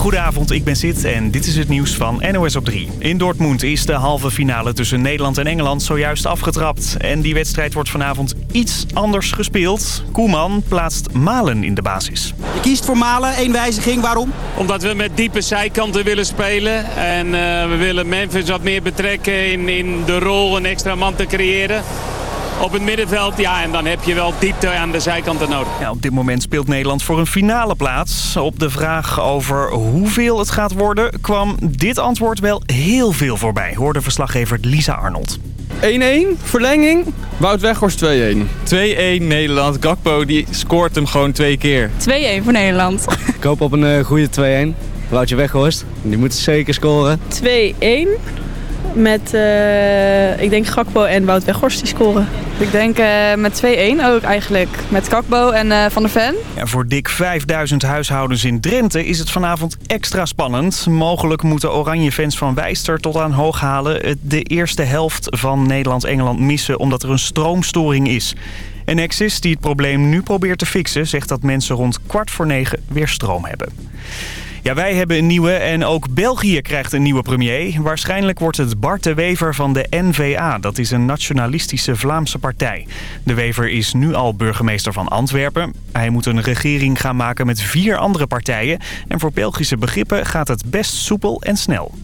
Goedenavond, ik ben Sid en dit is het nieuws van NOS op 3. In Dortmund is de halve finale tussen Nederland en Engeland zojuist afgetrapt. En die wedstrijd wordt vanavond iets anders gespeeld. Koeman plaatst Malen in de basis. Je kiest voor Malen, één wijziging, waarom? Omdat we met diepe zijkanten willen spelen. En uh, we willen Memphis wat meer betrekken in, in de rol een extra man te creëren op het middenveld. Ja, en dan heb je wel diepte aan de zijkanten nodig. Ja, op dit moment speelt Nederland voor een finale plaats. Op de vraag over hoeveel het gaat worden... kwam dit antwoord wel heel veel voorbij, hoorde verslaggever Lisa Arnold. 1-1, verlenging, Wout Weghorst 2-1. 2-1 Nederland, Gakpo die scoort hem gewoon twee keer. 2-1 voor Nederland. Ik hoop op een uh, goede 2-1. Woutje Weghorst, die moet zeker scoren. 2-1 met, uh, ik denk, Gakpo en Wout Weghorst die scoren. Ik denk uh, met 2-1 ook eigenlijk. Met Gakpo en uh, Van der Ven. Ja, voor dik 5000 huishoudens in Drenthe is het vanavond extra spannend. Mogelijk moeten oranje fans van Wijster tot aan Hooghalen... de eerste helft van Nederland-Engeland missen omdat er een stroomstoring is. En Nexus, die het probleem nu probeert te fixen... zegt dat mensen rond kwart voor negen weer stroom hebben. Ja, wij hebben een nieuwe en ook België krijgt een nieuwe premier. Waarschijnlijk wordt het Bart de Wever van de NVA. Dat is een nationalistische Vlaamse partij. De Wever is nu al burgemeester van Antwerpen. Hij moet een regering gaan maken met vier andere partijen. En voor Belgische begrippen gaat het best soepel en snel.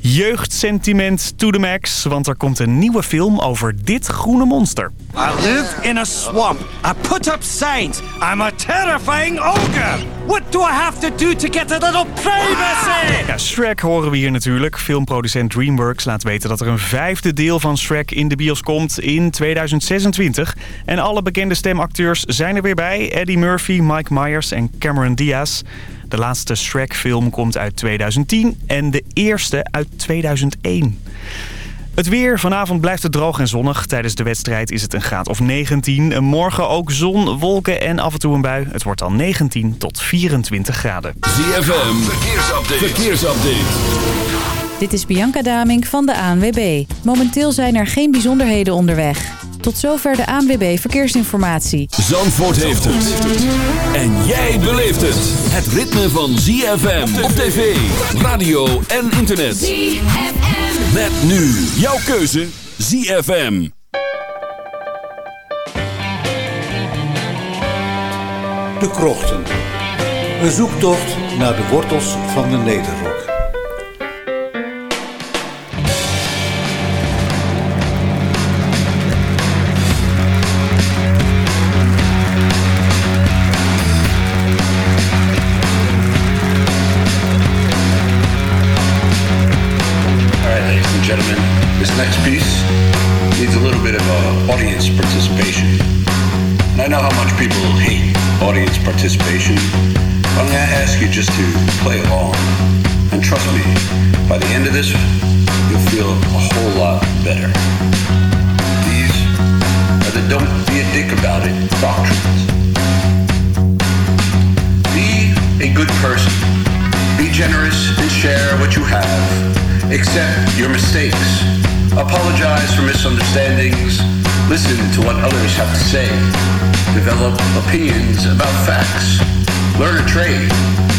Jeugdsentiment to the max, want er komt een nieuwe film over dit groene monster. I live in a swamp. I put up signs. I'm a terrifying ogre. What do I have to do to get a little privacy? Ja, Shrek horen we hier natuurlijk. Filmproducent DreamWorks laat weten dat er een vijfde deel van Shrek in de bios komt in 2026. En alle bekende stemacteurs zijn er weer bij. Eddie Murphy, Mike Myers en Cameron Diaz. De laatste Shrek-film komt uit 2010 en de eerste uit 2001. Het weer. Vanavond blijft het droog en zonnig. Tijdens de wedstrijd is het een graad of 19. Morgen ook zon, wolken en af en toe een bui. Het wordt dan 19 tot 24 graden. ZFM. Verkeersupdate. Verkeersupdate. Dit is Bianca Damink van de ANWB. Momenteel zijn er geen bijzonderheden onderweg. Tot zover de ANWB Verkeersinformatie. Zandvoort heeft het. En jij beleeft het. Het ritme van ZFM op tv, radio en internet. ZFM. Met nu jouw keuze ZFM. De Krochten. Een zoektocht naar de wortels van de Nederrok.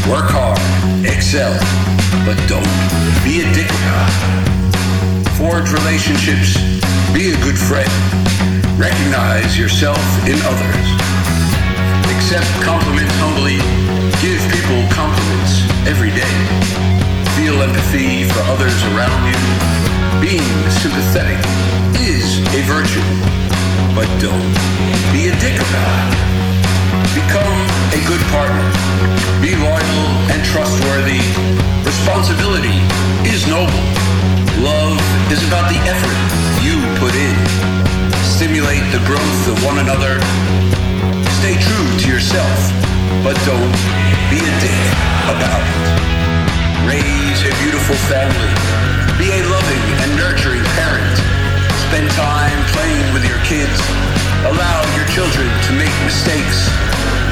Work hard. Excel. But don't be a dick about it. Forge relationships. Be a good friend. Recognize yourself in others. Accept compliments humbly. Give people compliments every day. Feel empathy for others around you being sympathetic is a virtue, but don't be a dick about it. Become a good partner. Be loyal and trustworthy. Responsibility is noble. Love is about the effort you put in. Stimulate the growth of one another. Stay true to yourself, but don't be a dick about it. Raise a beautiful family be a loving and nurturing parent. Spend time playing with your kids. Allow your children to make mistakes.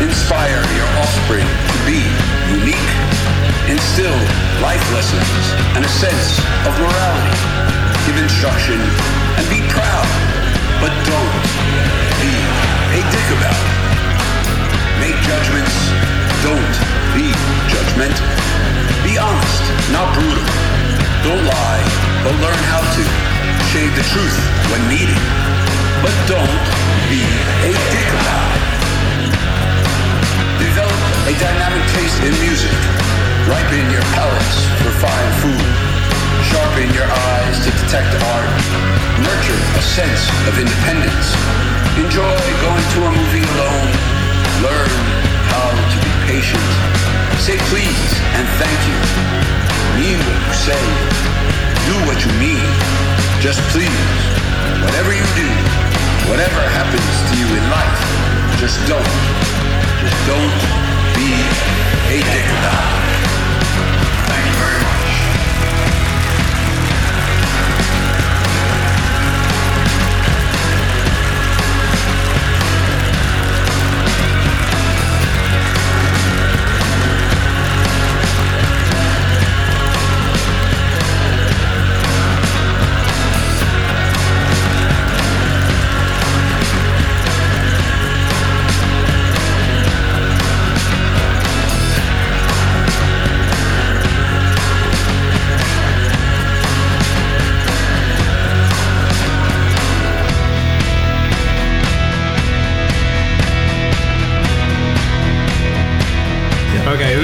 Inspire your offspring to be unique. Instill life lessons and a sense of morality. Give instruction and be proud, but don't be a dick about it. Make judgments, don't be judgmental. Be honest, not brutal. Don't lie, but learn how to. Shade the truth when needed, but don't be a dick. Develop a dynamic taste in music. Ripen your palates for fine food. Sharpen your eyes to detect art. Nurture a sense of independence. Enjoy going to a movie alone. Learn how to be patient. Say please and thank you. Mean what you say. Do what you mean. Just please. Whatever to you in life, just don't. Just don't be a dick about it.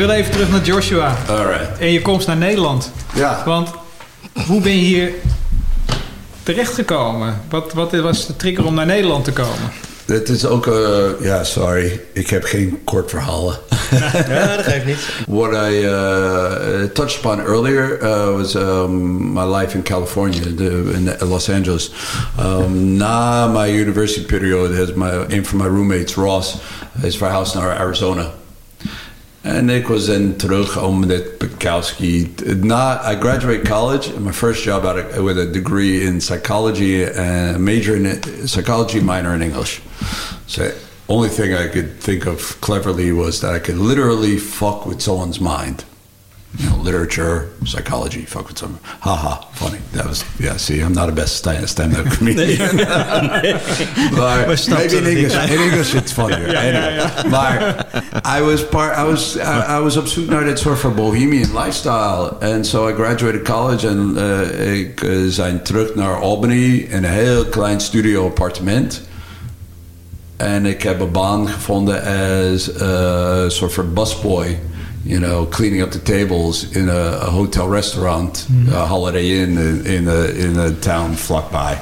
Willen even terug naar Joshua. Alright. En je komst naar Nederland. Ja. Want hoe ben je hier terechtgekomen? Wat, wat was de trigger om naar Nederland te komen? Het is ook, uh, ja, sorry, ik heb geen kort verhalen. ja, dat geeft niet. What I uh, touched upon earlier uh, was um, my life in California, the, in Los Angeles. Um, na my university period, has my, een van mijn roommates, Ross, is verhuisd naar Arizona. En ik was dan terug om met Bukowski. Na, I graduated college, my first job out of, with a degree in psychology and major in psychology, minor in English. So only thing I could think of cleverly was that I could literally fuck with someone's mind. You know, literature, psychology, fuck with someone. Haha, funny. That was, yeah, see, I'm not a best stand-up comedian. but maybe in English, in English it's funnier. Ja, ja, anyway. ja. Maar I was part, I was, I, I was op zoek naar dit soort van bohemian lifestyle. And so I graduated college en uh, ik uh, zijn terug naar Albany in een heel klein studio appartement. En ik heb een baan gevonden als uh, soort van busboy. You know, cleaning up the tables in a, a hotel restaurant, Mhm. a Holiday Inn in, in, a, in a town vlakbij.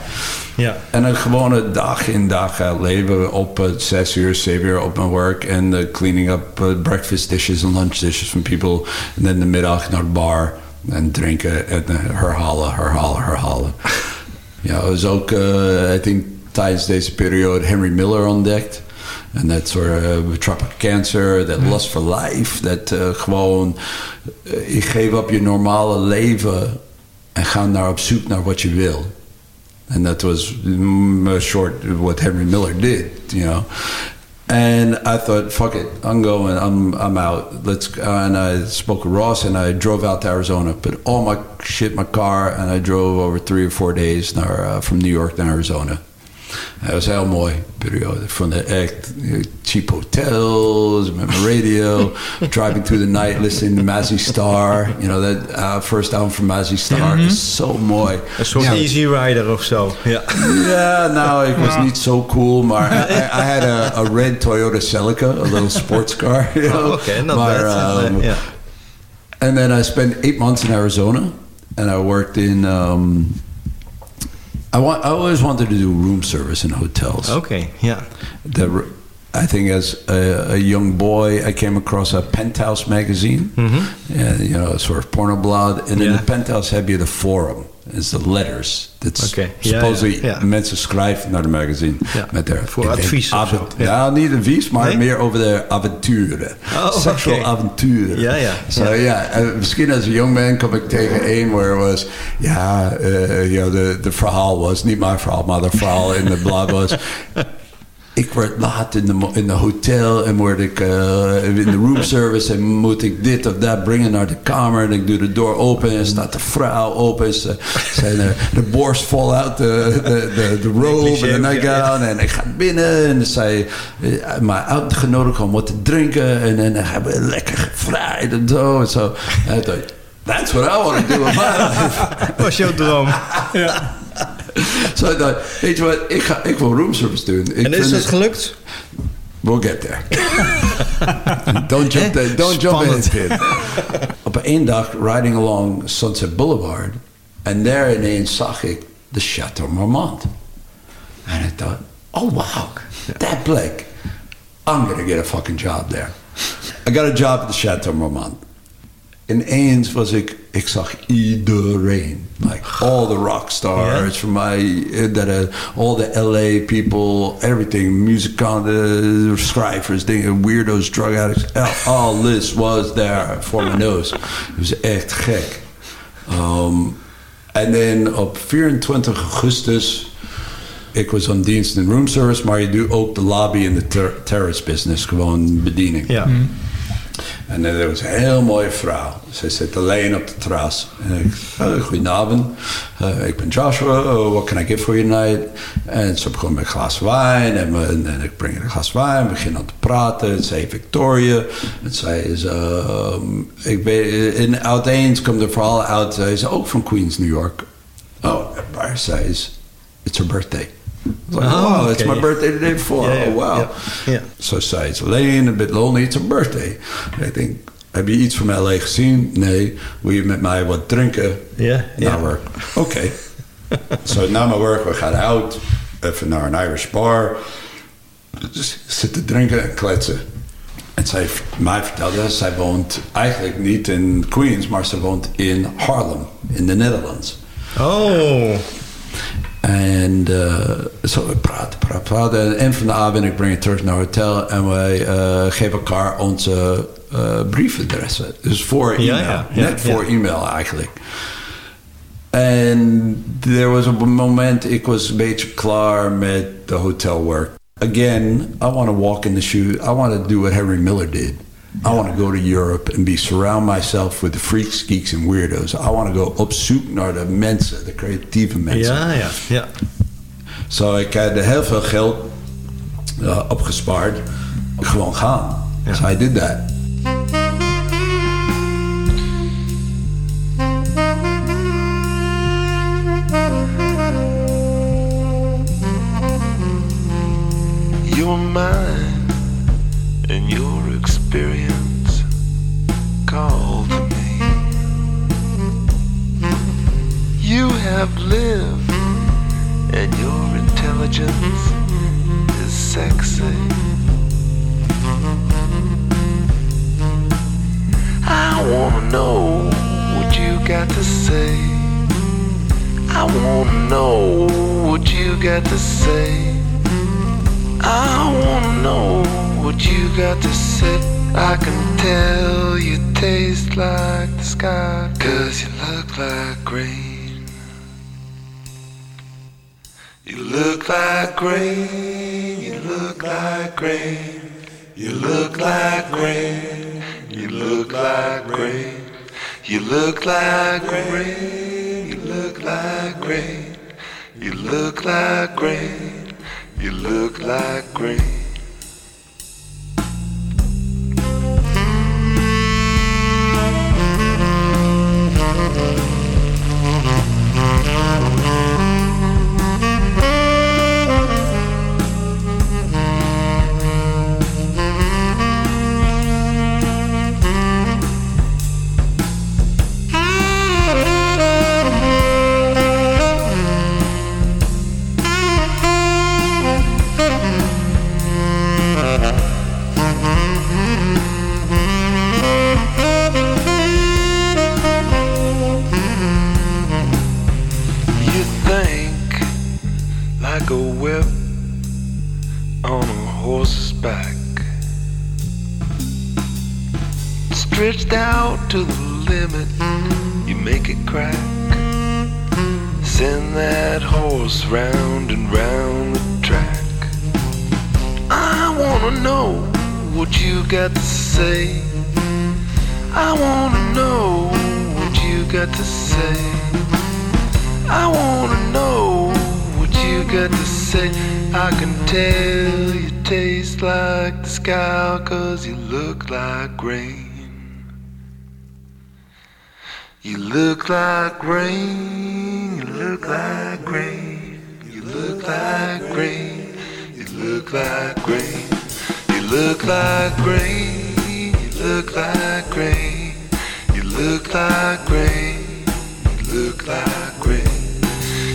Ja. En een gewone dag in dag uit leven op uh, zes uur, zeven uur op mijn werk. En uh, cleaning up uh, breakfast dishes en lunch dishes from people. En dan de middag naar de bar en drinken en uh, herhalen, herhalen, herhalen. ja, het was ook, uh, I think, tijdens deze periode Henry Miller ontdekt. En dat soort uh, tropic cancer, dat lust for life. Dat uh, gewoon, uh, je geeft op je normale leven en ga naar op zoek naar wat je wil. And that was mm, short what Henry Miller did, you know. And I thought, fuck it, I'm going, I'm I'm out. Let's. and I spoke with Ross, and I drove out to Arizona. Put all my shit in my car, and I drove over three or four days uh, from New York to Arizona. Dat was een heel mooi periode. Van de echt eh, cheap hotels, met mijn radio, driving through the night, listening to Mazzy Star. You know, that uh, first album from Mazzy Star Mhm. is zo mooi. Een soort Ja. Easy Rider of zo. Ja. Ja, nou, ik was niet zo cool, maar I, I had a, a red Toyota Celica, a little sports car. You know? Oh, okay, not maar, bad. um, Yeah. And then I spent eight months in Arizona, and I worked in. Um, I want. I always wanted to do room service in hotels. Okay, yeah. The, I think as a, a young boy, I came across a Penthouse magazine, Mhm. and, you know, sort of porno blad. And in the Penthouse had je the forum. It's the letters. Oké, ja, supposedly ja, ja. mensen schrijven naar de magazine. Ja, Met de, voor advies of zo, ja. Nou, niet advies, maar Nee? meer over de avonturen. Oh, Sexual oké. avonturen. Ja, ja. So, Ja. ja, en misschien als een jong man kom ik tegen één waar was... Ja, eh, you know, de, de verhaal was... Niet mijn verhaal, maar de verhaal in de blad was... Ik word laat in de, in de hotel en word ik eh, in de room service en moet ik dit of dat brengen naar de kamer. En ik doe de deur open en staat de vrouw open. En ze zijn er de borst vol uit de, de, de, de robe en de nightgown en ik ga binnen en zij eh, mij uitgenodigd om wat te drinken. En, en dan hebben we lekker gevrijd en zo en zo. En That's what I want to do in my life. was jouw droom. ja. Zo ik dacht, weet je wat, ik, ga, ik wil roomservice doen. Ik En is vind het- gelukt? We'll get there. don't jump, eh, there, don't jump in, Pim. Op één dag, riding along Sunset Boulevard. En daar ineens zag ik de Chateau Marmont. En ik dacht, oh wow, that plek. I'm gonna get a fucking job there. I got a job at the Chateau Marmont. Ineens was ik, ik zag iedereen. Like all the rock stars from my, that uh, all the LA people, everything, muzikanten, schrijvers, dingen, weirdos, drug addicts. All, all this was there for my nose. Het was echt gek. Um, en dan op 24 augustus, ik was aan dienst in room service, maar je doet ook de lobby in de ter terrace business, gewoon bediening. Ja. En er was een heel mooie vrouw. Ze zit alleen op de terras. En ik, uh, goedenavond, Uh, ik ben Joshua, Uh, what can I get for you tonight? En ze begon met een glas wijn. En, we- en, en ik breng een glas wijn, we beginnen te praten. En zei Victoria. En zij is, ehm, ik weet, in uiteens komt er vooral uit, zij is ook van Queens, New York. Oh, maar zij is, it's her birthday. I was like, Oh, wow, it's my birthday the day before. Oh, wow. ja. Zo zei het alleen, een bit lonely, it's a birthday. Ik denk, heb je iets van LA gezien? Nee. Wil je met mij wat drinken? Ja, Na ja. work. Oké. Zo, na mijn work, we gaan out. Even naar een Irish bar. Dus zitten drinken en kletsen. En zij mij vertelde, zij woont eigenlijk niet in Queens, maar ze woont in Harlem, in de Netherlands. Oh. En eh, zo we praten, praten, praten. En van de avond ik breng je terug naar het hotel en wij eh, geven elkaar onze eh, briefadressen. Dus voor e-mail. ja, ja, Net voor e-mail eigenlijk. En er was een moment, ik was een beetje klaar met de hotelwork. Again, I want to walk in the shoe. I want to do what Henry Miller did. I want to go to Europe and be surround myself with the freaks, geeks and weirdos. I want to go op zoek naar de mensen, de creatieve mensen. Ja, ja, ja. Zo, ik had heel veel geld uh, opgespaard. Gewoon gaan. So I did that. And call to me. You have lived, and your intelligence is sexy. I wanna know what you got to say. I wanna know what you got to say. I wanna know what you got to say. I can tell you taste like the sky, cause you look like rain. You look like rain, you look like rain, you look like rain, you look like rain, you look like rain, you look like rain, you look like rain. You look like rain. You stretched out to the limit. You make it crack. Send that horse round and round the track. I wanna know what you got to say. I wanna know what you got to say. I wanna know what you got to say. I can tell you taste like the sky, cause you look like rain. You look like rain, you look like rain, you look like rain, you look like rain, you look like rain, you look like rain, you look like rain, you look like rain,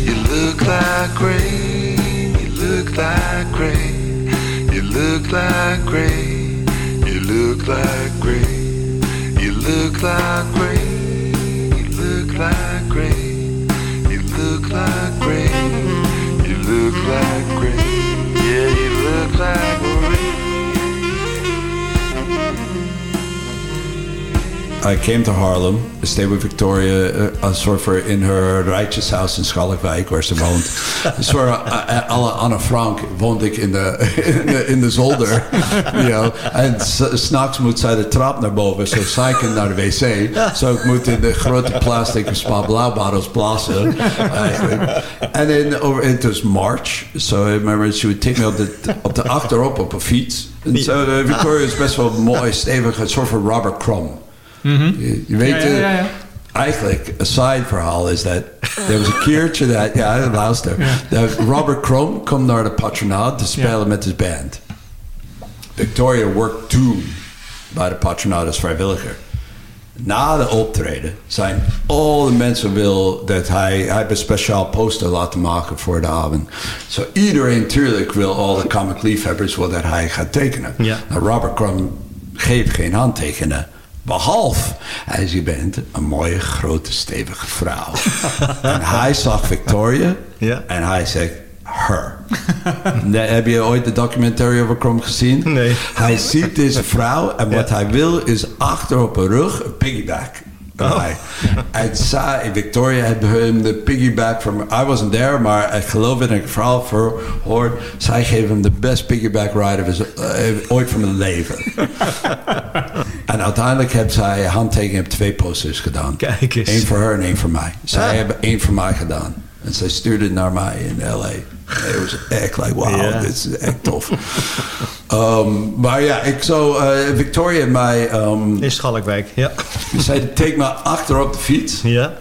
you look like rain, you look like rain, you look like rain, you look like rain, you look like rain like rain. You look like rain. You look like rain. Yeah, you look like I came to Harlem, stayed with Victoria uh, voor in her rijtjeshuis in Schalkwijk, waar ze woont. Uh, alle Anne Frank woonde ik in de, in de, in de zolder. you know. En s'nachts moet zij de trap naar boven, zo zeiken naar de wc. Zo ik moet in de grote plastic spa blauwbottles blazen. eigenlijk. En in, over, it was March, so I remember she would take me op de, op de achterop op een fiets. En zo, uh, Victoria is best wel mooi, stevig, een soort van Robert Crumb. Je, je weet, Ja, ja, eh, eigenlijk, een side verhaal is dat er was een keertje dat, ja, luister, dat Robert Crumb komt naar de patronaat te spelen met zijn band. Victoria worked toen bij de patronaat als vrijwilliger. Na de optreden zijn alle mensen wil dat hij, hij heeft een speciaal poster laten maken voor de avond. Zo iedereen natuurlijk wil, alle comic liefhebbers wil dat hij gaat tekenen. Nou, Robert Crumb geeft geen handtekenen. Behalve, als je bent een mooie, grote, stevige vrouw. en hij zag Victoria Ja. en hij zegt, her. Nee, heb je ooit de documentary over Crumb gezien? Nee. Hij ziet deze vrouw en wat hij wil is achter op haar rug een piggyback. Oh. En zij, Victoria had hem de piggyback from... I wasn't there, maar ik geloof het en ik heb verhaal verhoord. Zij geven hem de best piggyback ride of his, eh, ooit van mijn leven. en uiteindelijk heeft zij handtekening op twee posters gedaan. Kijk eens. Eén voor haar en één voor mij. Zij Ah. hebben één voor mij gedaan. En zij stuurde het naar mij in L.A. Het was echt like, wow, dit is echt tof. Um, maar ja, ik zo, eh, Victoria en mij, um, In Schalkwijk, ja. zei, take me achter op de fiets. Ja.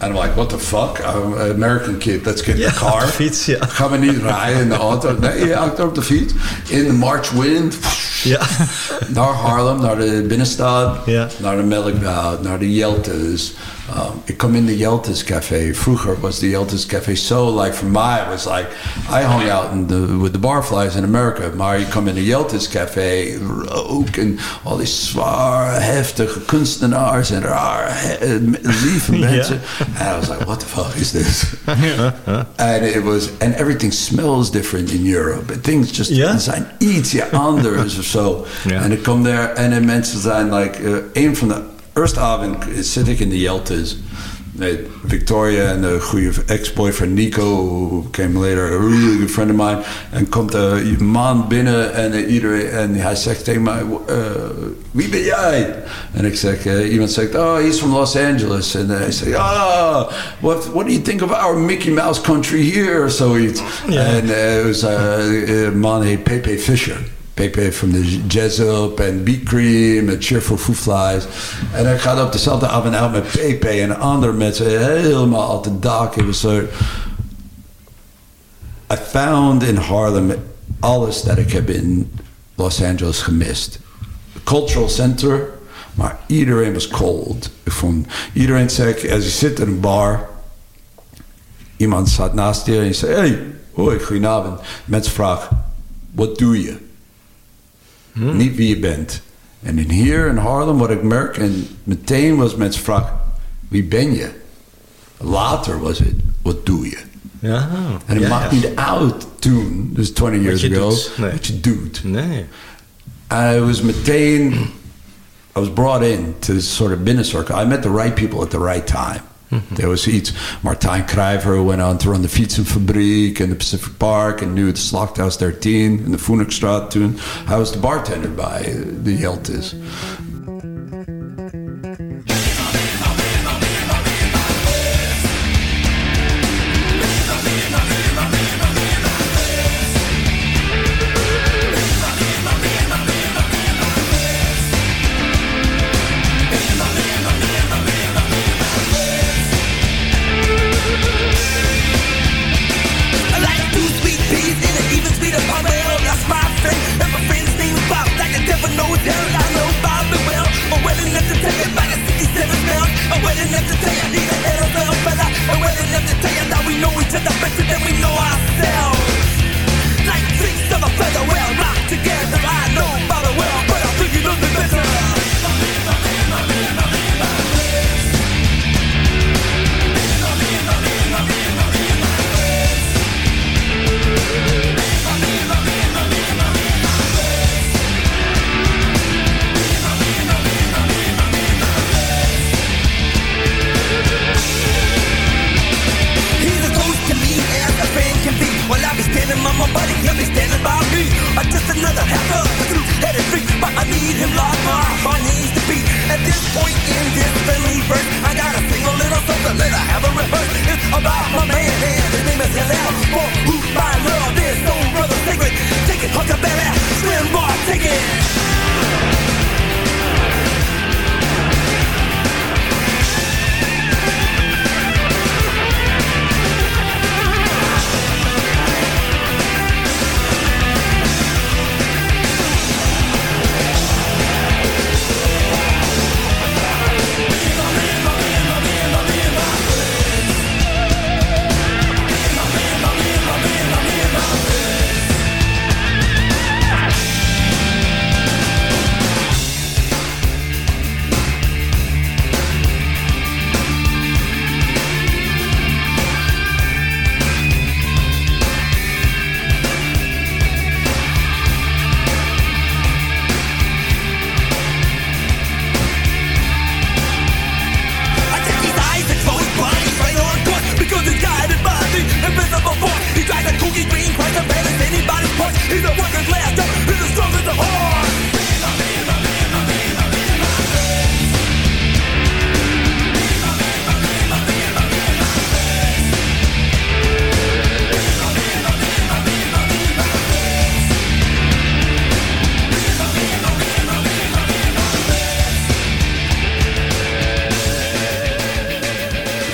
En I'm like, what the fuck? I'm an American kid, let's get in the car. fiets, ja. Gaan we niet rijden in de auto? Nee, achter op de fiets. In de March wind. Ja. Naar Harlem, naar de binnenstad. Ja. Naar de Melkwoud, uh, naar de Yeltes. Um, ik kom in de Yeltes Café. Vroeger was de Yeltes Café so like, for mij, it was like, I hung out in the, with the barflies in America. Maar je komt in de Yeltes Café, rook en al die zwaar, heftige kunstenaars en raar, he- lieve mensen. And I was like, what the fuck is this? and it was, and everything smells different in Europe. Things just Ja? zijn ietsje anders of zo. En ik kom daar en de mensen zijn like, uh, een van de eerste avond zit ik in de Yeltes. Victoria en de goede ex-boyfriend Nico, who came later, a really good friend of mine. En komt een man binnen en, eh, iedereen, en hij zegt tegen mij, uh, wie ben jij? En ik zeg, eh, iemand zegt, oh, he's from Los Angeles. En hij zegt, ah, what, what do you think of our Mickey Mouse country here? Of zoiets. En eh, het was eh, een man heet Pepe Fisher. Pepe van de Jazz Up en Beat Cream en Cheerful Foo Flies. En ik ga op dezelfde avond uit met Pepe en andere mensen helemaal op de dak. Het was. I found in Harlem alles dat ik heb in Los Angeles gemist. Cultural center, maar iedereen was cold. Ik iedereen zei, als je zit in een bar, iemand zat naast je en je zei, hey, hoi, goedenavond. Mensen vragen, wat doe je? Niet wie je bent. En in hier in Harlem, wat ik merk, en meteen was mensen vragen, wie ben je? Later was het, wat doe je? Ja. En het ja, maakt ja. niet uit toen, dus 20 years ago, doet. Nee. wat je doet. Nee. I was meteen, I was brought in to this sort of business circle. I met the right people at the right time. Mm-hmm. There was iets. Martijn Krijver went on to run de fietsenfabriek in the Pacific Park en nu het Slachthuis 13 in de Phoenixstraat toen. Hij was de bartender bij eh, de Yeltes. take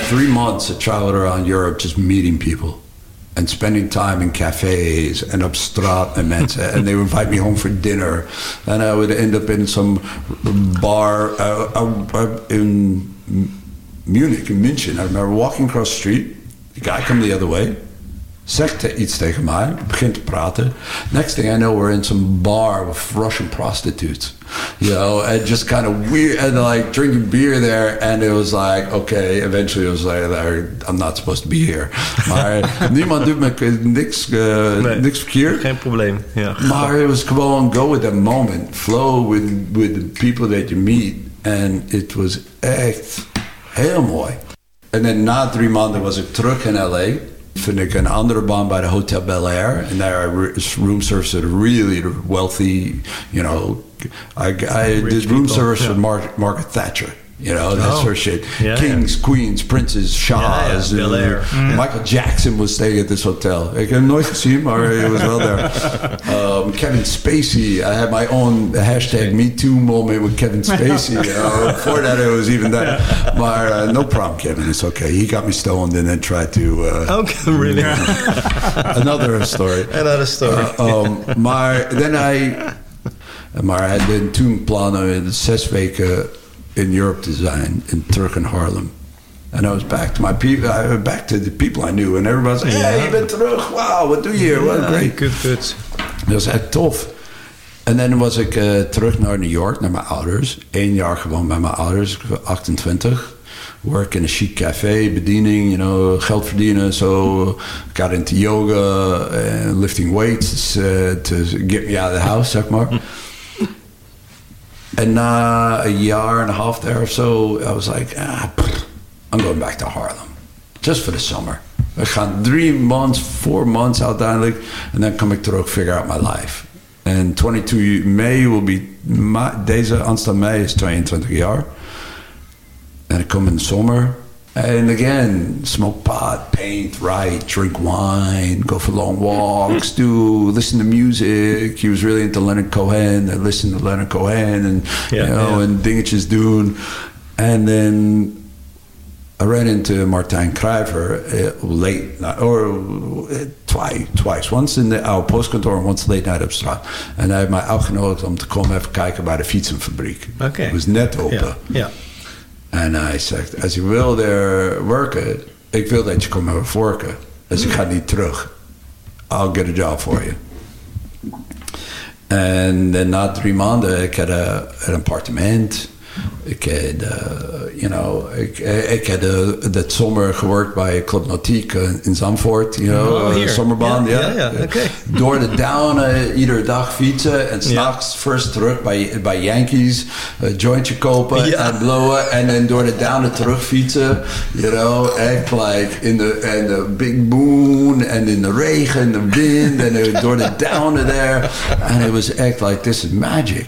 Three months I traveled around Europe just meeting people and spending time in cafes and up and mensen. and they would invite me home for dinner. And I would end up in some bar uh, uh, uh, in Munich, in München. I remember walking across the street. The guy come the other way. Zegt iets tegen mij, begint te praten. Next thing I know, we're in some bar with Russian prostitutes. You know, and just kind of weird, and like drinking beer there. And it was like, okay, eventually it was like, I'm not supposed to be here. Maar niemand doet me niks, uh, niks verkeerd. Geen probleem, ja. Maar it was gewoon go with the moment. Flow with, with the people that you meet. And it was echt heel mooi. En dan na drie maanden was ik terug in L.A. Vind ik een andere baan bij de Hotel Bel Air. And there I re- room service at really wealthy, you know... I, I did room people, service yeah. Mar- Margaret Thatcher. You know, that Oh. sort of shit. Yeah, Kings, queens, princes, shahs. Ja, ja, Bel Air. uh, Mm. Michael Jackson was staying at this hotel. Ik heb hem nooit gezien, maar hij was wel daar. Um, Kevin Spacey. I had my own hashtag MeToo moment with Kevin Spacey. You know, before that, it was even that. Maar uh, no problem, Kevin. It's okay. He got me stoned and then tried to... Uh, Okay, really? another story. Another story. Uh, um, maar then I... Maar hij had toen plannen in zes weken in Europe te zijn, in terug in Harlem. And I was back to my people, I went back to the people I knew, and everybody was like, "Hey, je bent terug! Wow, wat doe je hier? What great!" Good, good. Dat was echt tof. En dan was ik eh, terug naar New York, naar mijn ouders. Eén jaar gewoon bij mijn ouders, ik was 28. Work in a chic café, bediening, you know, geld verdienen. So got into yoga and lifting weights uh, to get me out of the house, zeg maar. And na a year and a half there or so, I was like, ah, I'm going back to Harlem. Just for the summer. We gaan three months, four months uiteindelijk. En dan kom ik terug, figure out my life. En 22 May will be, ma- deze aanstaande mei is 22 jaar. En ik kom in zomer. And again, smoke pot, paint, write, drink wine, go for long walks, do listen to music. He was really into Leonard Cohen. I listened to Leonard Cohen and Yeah, you know yeah. and dingetjes doen. And then I ran into Martin Kruiver uh, late night, or uh, twice, twice. Once in de oude postkantoor en once late night op straat. En hij heeft mij uitgenodigd om te komen even kijken bij de fietsenfabriek. Oké. Het was net open. Ja. ja. En hij zegt, als je wil daar werken, ik wil dat je komt even werken. Dus ik ga niet terug. I'll get a job for you. En na drie maanden, ik had een, een appartement. Ik had, uh, you know, ik, ik had uh, dat zomer gewerkt bij Club Nautiek uh, in Zandvoort, you know, Oh, uh, zomerbaan, Ja, ja. ja, ja. Door de down, iedere dag fietsen en s'nachts first terug bij, bij Yankees, jointje kopen Ja. en blowen en dan door de down terug fietsen, you know, echt like in de, in de big moon en in de regen en de wind en door de down there. And it was echt like, this is magic.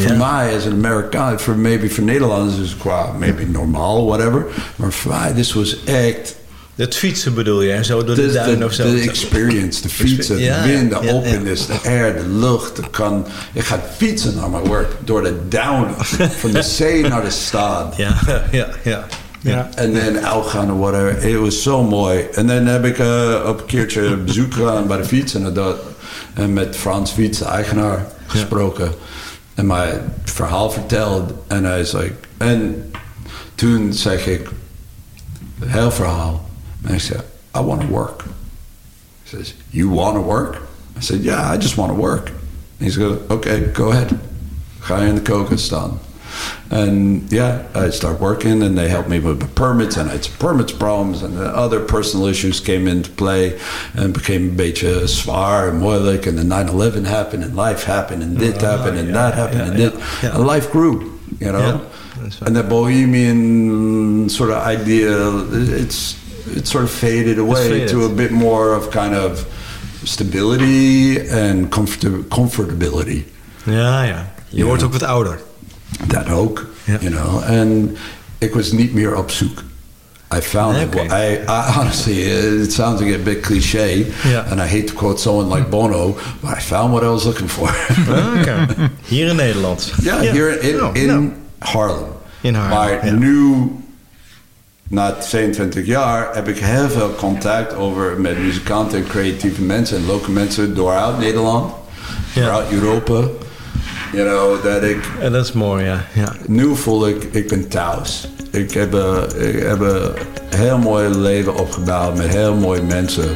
Voor mij als een Amerikaan, voor maybe voor Nederlanders is het qua maybe normaal, whatever. Maar voor mij, this was echt... Het fietsen bedoel je, en zo door de, De, duin de, of zo. de experience, de fietsen, Ja, de wind, de ja, ja. openness, de air, de lucht. De kan, ik ga fietsen naar mijn werk door de down, van de zee naar de stad. Ja, ja, ja. Ja. En dan uitgaan of whatever. Het was zo mooi. En dan heb ik uh, op een keertje bezoek gedaan bij de fiets. En, dat, en met Frans Fiets, de eigenaar, gesproken. En mij het verhaal verteld. En hij is like... En toen zeg ik... Heel verhaal. En ik zei... I want to work. He says, you want to work? I said, yeah, I just want to work. And he okay, go ahead. Ga je in de koken staan. And yeah, I started working and they helped me with the permits and I had some permits problems and the other personal issues came into play and became een beetje zwaar en moeilijk and then 9-11 happened and life happened and dit ah, happened and that happened and dit. And life grew, you know. and that bohemian sort of idea, it's, it sort of faded away faded. to a bit more of kind of stability and comfort- comfortability. Ja, ja. Je wordt ook wat ouder. Dat ook, you know. En ik was niet meer op zoek. I found it. Okay. I, I honestly, it sounds like a bit cliche, Yeah. and I hate to quote someone like Bono, but I found what I was looking for. Oké. Hier in Nederland. ja, hier in, Nou, in nou. Harlem. In Haarlem, Maar nu, na 22 jaar, heb ik heel veel contact over met muzikanten en creatieve mensen en leuke mensen dooruit Nederland, dooruit Europa. You know, dat ik En dat is mooi, ja. ja. nu voel ik, ik ben thuis. Ik heb, eh, ik heb een heel mooi leven opgebouwd met heel mooie mensen.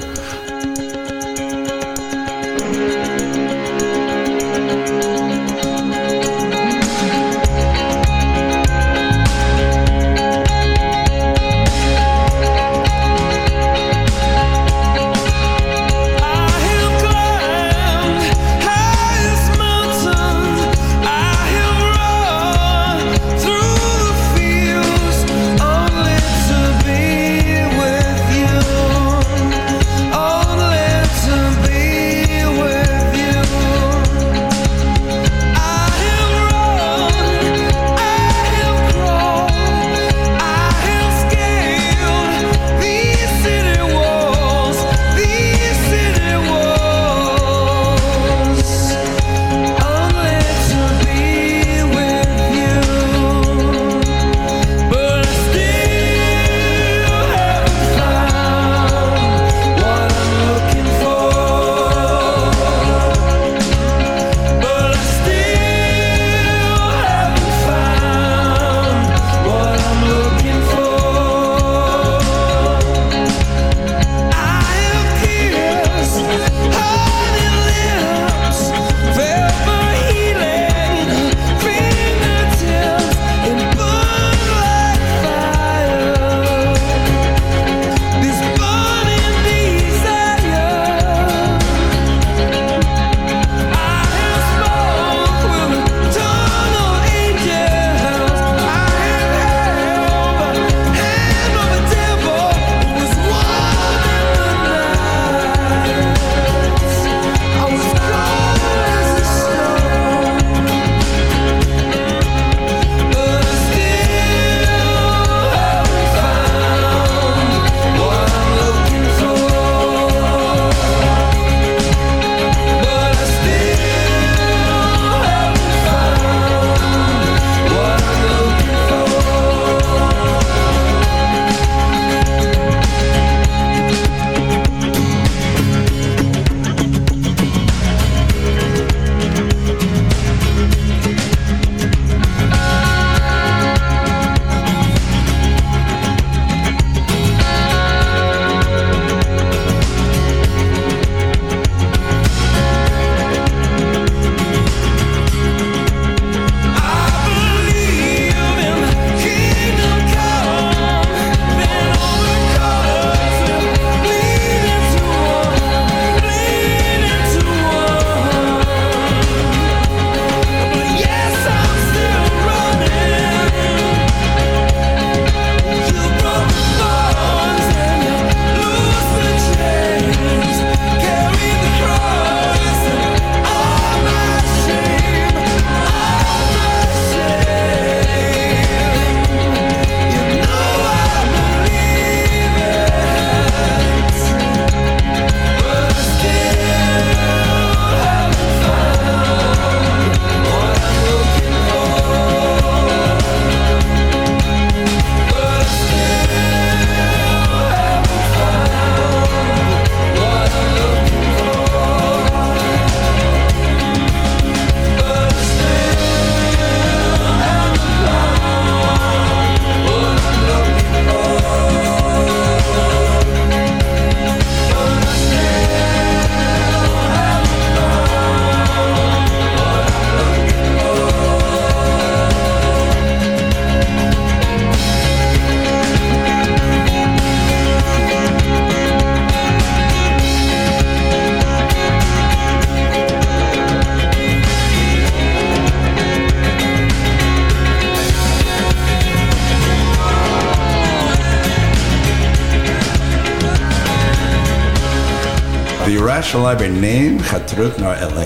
Irrational Library name gaat terug naar LA.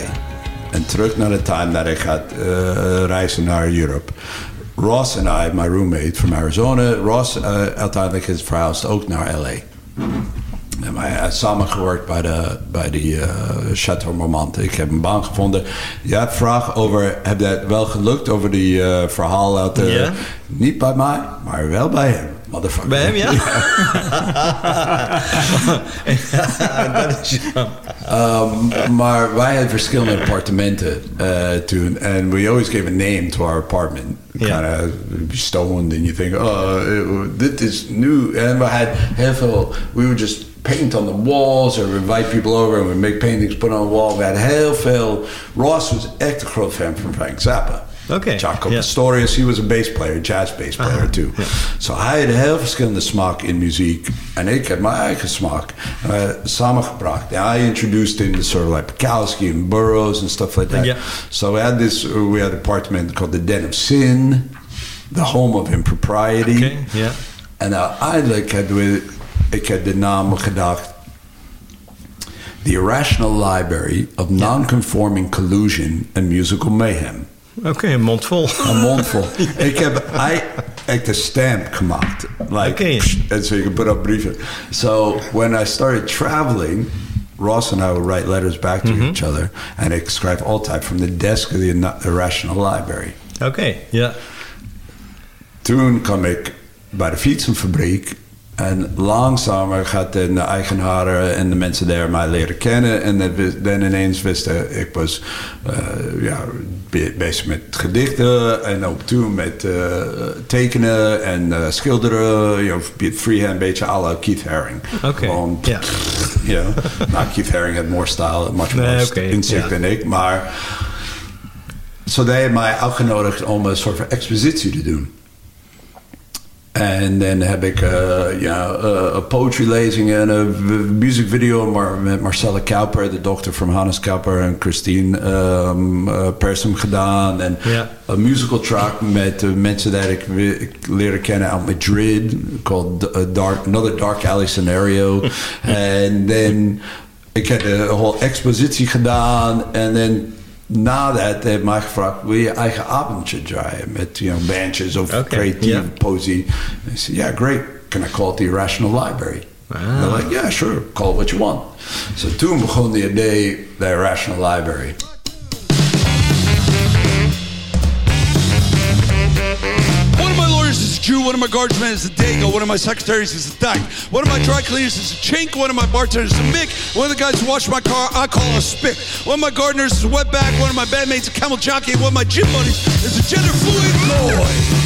En terug naar de time dat ik ga eh, reizen naar Europe. Ross en I, my roommate from Arizona, Ross uh, uiteindelijk is verhuisd ook naar LA. En wij hebben samen gewerkt bij de, bij die uh, Chateau Marmont. Ik heb een baan gevonden. Je hebt vraag over, heb dat wel gelukt over die uh, verhaal uit de... Niet bij mij, maar wel bij hem. Motherfucker. Bij hem, ja? um, maar wij hadden verschillende appartementen uh, toen. And we always gave a name to our apartment. Kind of stoned and you think, oh, dit is new. And we had heel veel, we would just paint on the walls or invite people over and we make paintings put on the wall. We had heel veel, Ross was echt een groot fan van Frank Zappa. Okay. Jaco Ja. Pastorius, he was a bass player, jazz bass player Aha, too. ja. So hij had a heel verschillende smaak in muziek. En ik had mijn eigen smaak uh, samengebracht. And I introduced him to sort of like Bukowski and Burroughs and stuff like that. Yeah. So we had this, uh, we had an apartment called the Den of Sin, the home of impropriety. Oké, ja. En uiteindelijk hadden we, ik heb de naam gedacht, The Irrational Library of Non-Conforming Collusion and Musical Mayhem. Oké, een mond vol. Een mond vol. ik heb I, een stamp gemaakt. Like, Oké. psh, and so you can put up brieven. So when I started traveling, Ross and I would write letters back to each other. And ik schrijf altijd from the desk of the Irrational Library. Oké, ja. Toen kwam ik bij de fietsenfabriek. En langzamer gaat de eigenaren en de mensen daar mij leren kennen. En dan ineens wisten ik was eh, ja, be- bezig met gedichten. En ook toen met eh, tekenen en eh, schilderen. You know, freehand, een beetje à la Keith Haring. Oké, Gewoon, ja. you know. nou, Keith Haring had more style, much more Nee, inzicht dan ik. Maar zo hebben mij uitgenodigd om een soort van expositie te doen. En dan heb ik eh, ja, een poetry lezing en een music video maar met Marcella Kauper, de dochter van Hannes Kauper en Christine um, uh, Persum gedaan. En Ja. een musical track met uh, mensen die ik, ik leren kennen uit Madrid, called uh, Dark, Another Dark Alley Scenario. en dan, ik heb de hele expositie gedaan en dan na dat heeft mij gevraagd, wil je eigen avondje draaien met you know, bandjes of Oké, creatieve ja. poëzie? I said, yeah, great. Can I call it the Irrational Library? Ah. They're like, yeah, sure. Call it what you want. So toen begon the idee, the Irrational Library. Jew. One of my guardsmen is a Dago. One of my secretaries is a dyke. One of my dry cleaners is a chink. One of my bartenders is a mick. One of the guys who wash my car, I call a spick. One of my gardeners is a wetback. One of my bandmates is a camel jockey. One of my gym buddies is a gender fluid boy.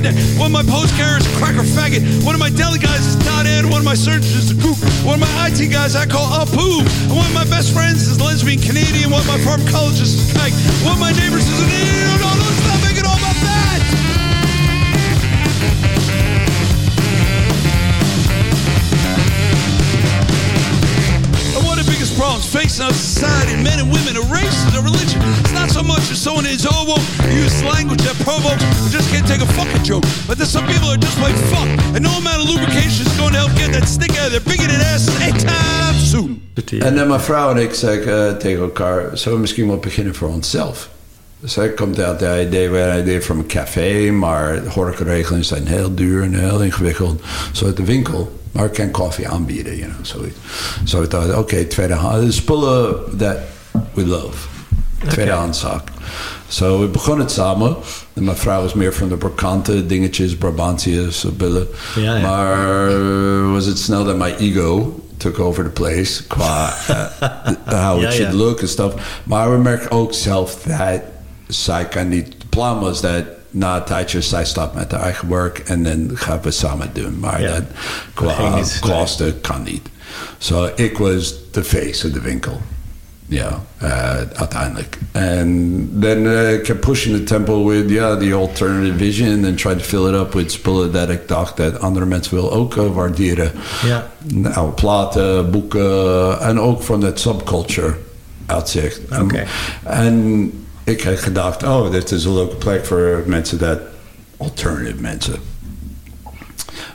One of my post carriers is cracker faggot. One of my deli guys is Dot Ed. One of my surgeons is a goop. One of my IT guys I call a poo. One of my best friends is a lesbian Canadian. One of my pharmacologist is kike. One of my neighbors is an idiot. No, no, stop making all about that. And one of the biggest problems facing our society, men and women, are race and religion. Not so much as someone is homo, use language that provokes, or just can't take a fucking joke. But there's some people that are just like fuck, and no amount of lubrication is going to help get that stick out of their bigoted asses anytime soon. En dan mijn vrouw en ik zeggen tegen elkaar, zullen we misschien wel beginnen voor onszelf? Zij komt uit het idee, een idee van een café, maar de horecaregelingen zijn heel duur en heel ingewikkeld. Zo uit de winkel, maar ik kan koffie aanbieden, you know, zoiets. Zo ik dacht, oké, tweedehands, spullen that we love. Tweedehandszaak. Zo, we begonnen het samen. En mijn vrouw is meer van de Brabante dingetjes, Brabantiërs, billen. Ja, ja. Maar eh, was het snel dat mijn ego took over the place qua eh, how it should look en stuff. Maar we merken ook zelf dat zij kan niet. Het plan was dat na een tijdje zij stopt met haar eigen werk en dan gaan we samen doen. Maar dat qua kosten kan niet. Zo, ik was de face of de winkel. Ja, uh, uiteindelijk. And then uh, I kept pushing the tempo with yeah, the alternative vision and tried to fill it up with spullen dat ik dacht dat andere mensen wil ook uh, waarderen. Ja. Nou, platen, boeken en ook van dat subculture uitzicht. Oké. En ik had gedacht, oh, dit is een leuke plek voor mensen dat... Alternative mensen.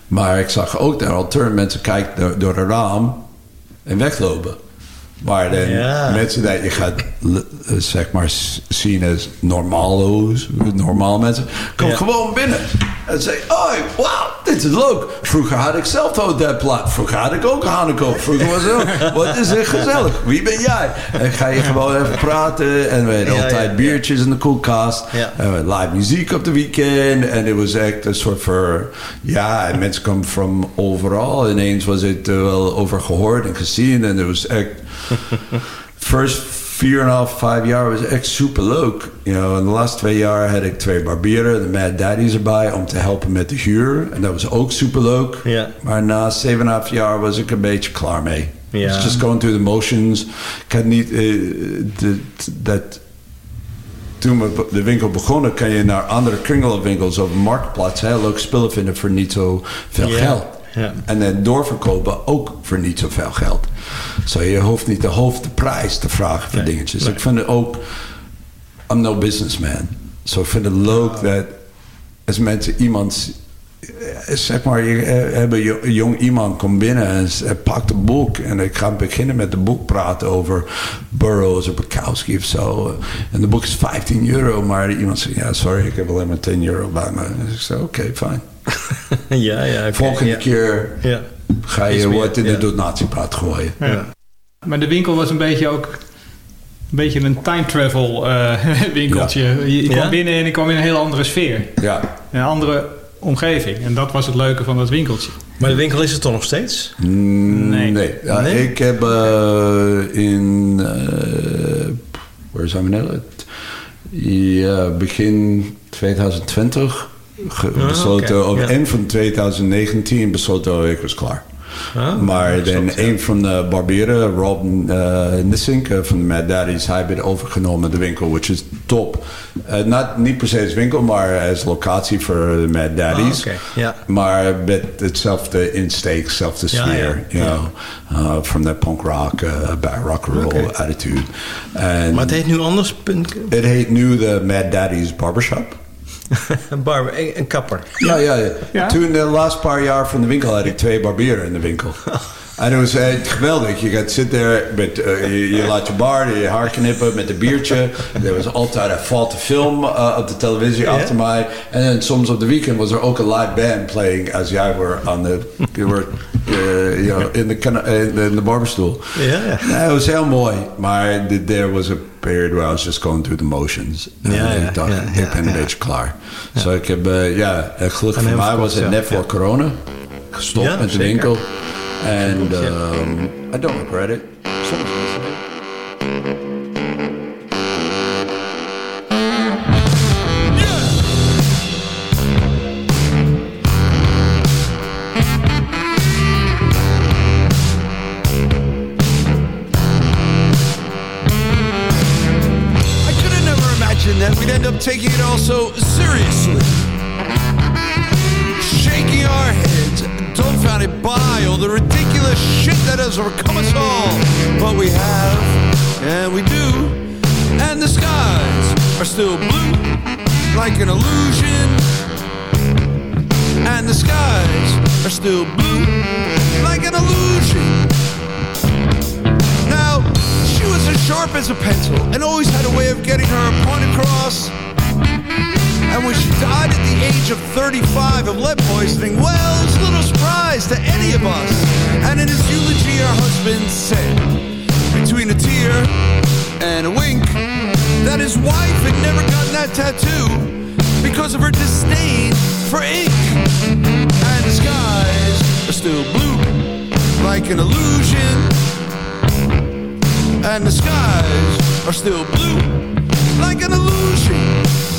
Maar ik zag ook dat alternative mensen kijken door, door een raam en weglopen. Maar dan Ja. mensen dat je gaat eh, zeg maar zien als normalo's, normaal mensen, komen Ja. gewoon binnen. En zeggen, oh, wauw, dit is leuk. Vroeger had ik zelf ook dat plaat. Vroeger had ik ook Haneko. Vroeger was het ook, wat is dit gezellig. Wie ben jij? En ga je gewoon even praten. En we hadden Ja, altijd ja, ja. biertjes in de koelkast. En live muziek op de weekend. En het was echt een soort van... Ja, en mensen komen van overal. Ineens was het er wel over gehoord en gezien. En het was echt... First vier en een half, vijf jaar was echt super leuk. You know, in de laatste twee jaar had ik twee barbieren, de Mad Daddies erbij, om te helpen met de huur. En dat was ook super leuk. Ja. Maar na zeven en een half jaar was ik een beetje klaar mee. Ja. It's just going through the motions. Ik had niet eh, de- dat toen we de winkel begonnen, kan je naar andere kringelwinkels op marktplaats heel leuk spullen vinden voor niet zo veel geld. Ja. En dan doorverkopen ook voor niet zoveel geld. Zo je hoeft niet de hoofdprijs te vragen voor Nee, dingetjes. nee. Ik vind het ook, I'm no businessman. Zo ik vind het leuk dat als mensen iemand, eh, zeg maar, je eh, hebben jong iemand komt binnen en hij pakt een boek en ik ga beginnen met de boek praten over Burroughs of Bukowski of zo. En de boek is 15 euro, maar iemand zegt, ja sorry, ik heb alleen maar 10 euro bij me. Dus ik zeg, oké, fijn. ja, ja. Volgende ja. keer Ja. ga je wat in ja. de donatieplaat gooien. Ja. Maar de winkel was een beetje ook een beetje een time travel eh, winkeltje. Je, je kwam Ja? binnen en ik kwam in een heel andere sfeer. Ja. Een andere omgeving. En dat was het leuke van dat winkeltje. Maar de winkel is er toch nog steeds? Mm, Nee. Nee. Ja, Nee? Ik heb eh, in... eh waar zijn we net? Ja, begin 2020 ge- Ah, besloten... oké. Of Ja. eind van 2019 besloten oh, ik was klaar. Ah, maar dan ja. een van de barbieren, Rob eh Nissink eh, van de Mad Daddies, hij heeft overgenomen de winkel, which is top. Eh, not, niet per se als winkel, maar als locatie voor de Mad Daddies. Ah, oké, ja. Maar met hetzelfde insteek, hetzelfde sfeer. ja, You know, uh, from that punk rock, uh, rock and roll attitude. En Maar het heet nu anders. punt- het heet nu de Mad Daddies Barbershop. Een barber, een, een kapper. Ja, ja, ja. Ja? Toen de laatste paar jaar van de winkel had ik twee barbieren in de winkel. En het was echt geweldig. Je gaat zitten daar, met, eh, je, je laat je bar, je haar knippen met een biertje. Er was altijd een foute film eh, op de televisie achter mij. En dan soms op de weekend was er ook een live band playing als jij were aan de, je were, eh, you know, in, de, in, de, in de barberstoel. Ja, ja. Nee, het was heel mooi. Maar the- there was a period where I was just going through the motions. En Ja, ja, ik dacht, ja, ik ben ja, een ja. beetje klaar. Zo ik heb, eh, ja, en gelukkig En voor mij was het net ja. voor corona. Gestopt Ja, met de winkel. En ja. um, I don't regret it. Soms that tattoo because of her disdain for ink. And the skies are still blue, like an illusion and the skies are still blue like an illusion.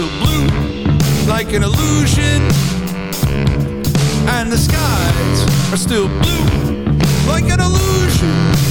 Still blue, like an illusion. And the skies are still blue, like an illusion.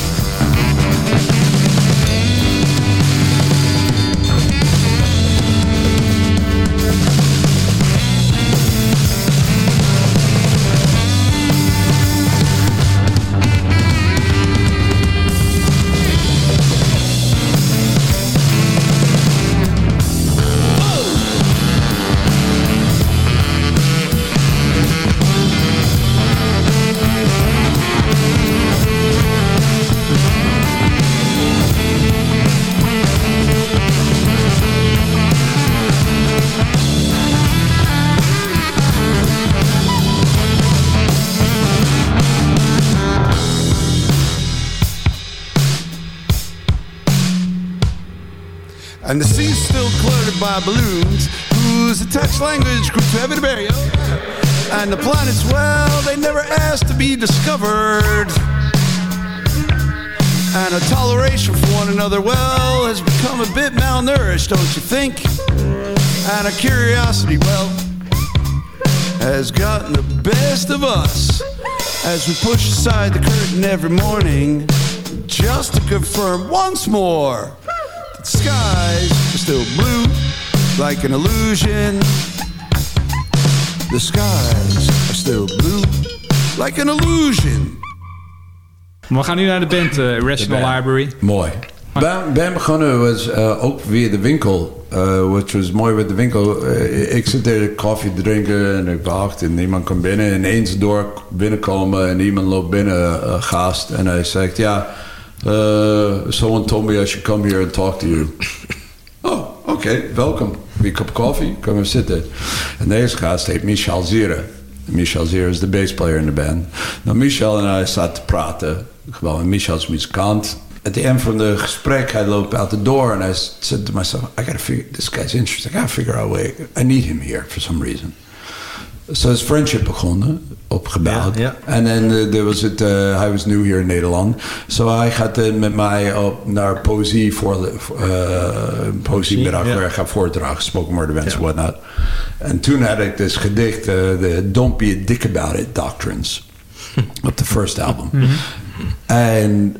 And the sea's still cluttered by balloons whose attached language grew to heavy barrier. And the planets, well, they never asked to be discovered. And our toleration for one another, well, has become a bit malnourished, don't you think? And our curiosity, well, has gotten the best of us as we push aside the curtain every morning just to confirm once more skies are still blue like an illusion. The skies are still blue like an illusion. We gaan nu naar de band eh, Rational band. Library. Mooi. Ben, ben begonnen was uh, ook via de winkel. Uh, which was mooi met de winkel. Uh, ik zit daar koffie te drinken en ik wacht en niemand komt binnen. En ineens door binnenkomen en iemand loopt binnen, uh, gast. En hij zegt, ja, uh, someone told me I should come here and talk to you. oh, okay, welkom. Wie cup coffee? Kom even zitten. En deze gast heet Michel Zira. Michel Zira is de bassplayer in de band. Nou, Michel en hij zaten te praten. Gewoon, Michel is muzikant. At the end van het gesprek, hij loopt out the door and I said to myself, I gotta figure, this guy's interesting. I gotta figure out a way. I need him here for some reason. So his friendship begonnen, opgebouwd. Ja, En dan uh, was het, uh, hij was nieuw hier in Nederland. So hij gaat uh, met mij op naar poëzie voor poëziemiddag ja. waar ik ga voordragen, spoken word events, ja. whatnot. En toen had ik dus gedicht, de Don't Be a Dick About It Doctrines, op de first album. Mhm. En